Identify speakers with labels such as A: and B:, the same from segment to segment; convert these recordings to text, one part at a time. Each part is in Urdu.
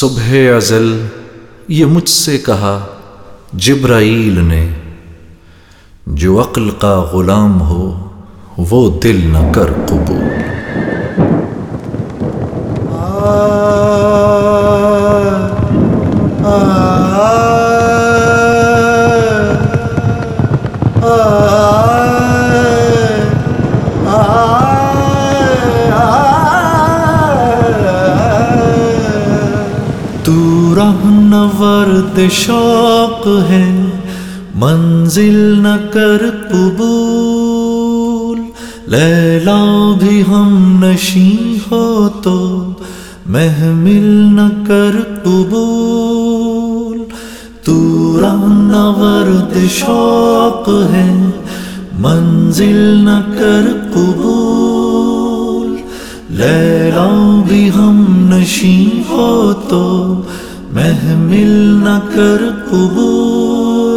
A: صبح ازل، یہ مجھ سے کہا، جبرائیل نے، جو عقل کا غلام ہو، وہ دل نہ کر قبول۔
B: رہنورد شوق ہے، منزل نہ کر قبول۔ لیلا بھی ہم نشی ہو تو محمل نہ کر قبول۔ تو رہنورد شوق ہے، منزل نہ کر قبول۔ لیلا بھی ہم نشی ہو تو محمل نہ کر قبول۔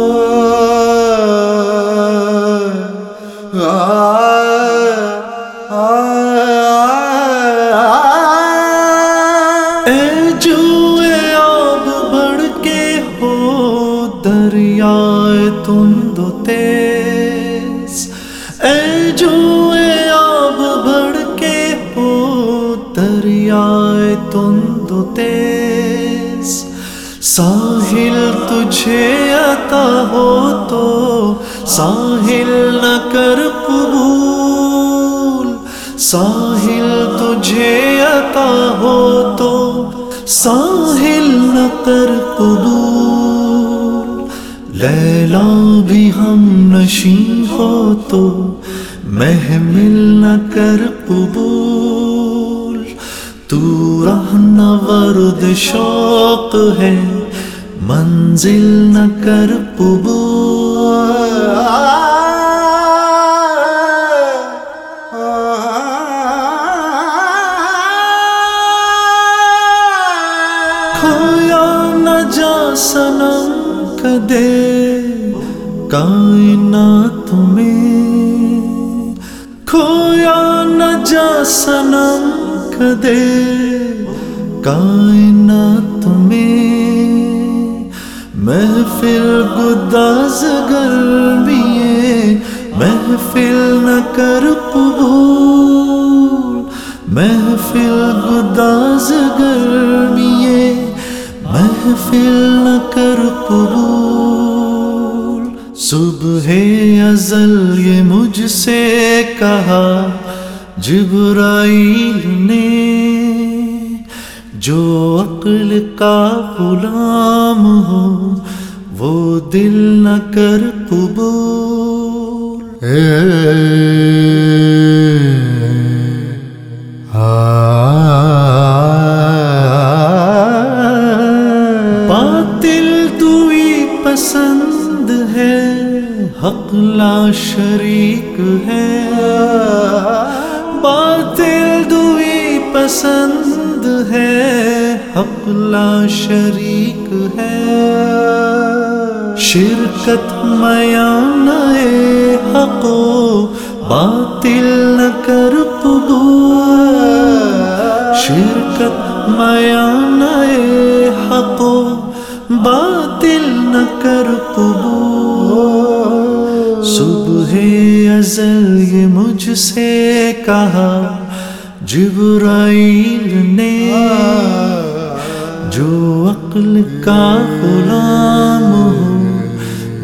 B: اے جو آب بڑھ کے ہو، دریائے تند و تیز۔ اے جو آب بڑھ کے ہو، دریائے تند و تیز۔ ساحل تجھے عطا ہو تو ساحل نہ کر قبول۔ ساحل تجھے عطا ہو تو ساحل نہ کر قبول۔ لیلا بھی ہم نشی ہو تو محمل نہ کر قبول۔ رہنا ورد شوق ہے، منزل نہ کر قبول۔ کھویا نہ جا سنم کدے، کائنات میں۔ کھویا نہ جا سنم کدے۔ کائنات میں محفل گداز گرمیے، محفل نہ کر قبول، محفل گداز گرمیے، محفل نہ کر قبول۔ صبح ازل یہ مجھ سے کہا، جبرائیل نے جو عقل کا غلام ہو وہ دل نہ کر قبول۔ باطل دوئی پسند ہے حق لا شریک ہے۔ باطل دوئی پسند ہے حق لا شریک ہے۔ شرکت میان حق و باطل نہ کر قبول۔ شرکت میان حق و باطل نہ کر قبول۔ صبح ازل یہ مجھ سے کہا جبرائیل نے جو عقل کا غلام ہو،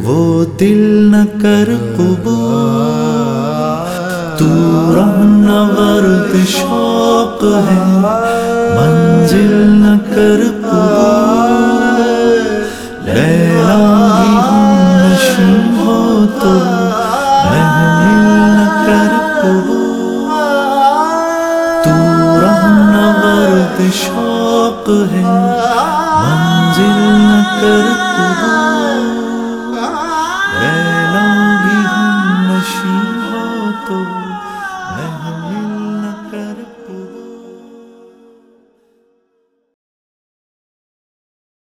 B: وہ دل نہ کر قبول۔ تو رہنا ورد شوق ہے، منزل شوق ہے منزل نہ کر بھی ہم نشی ہو تو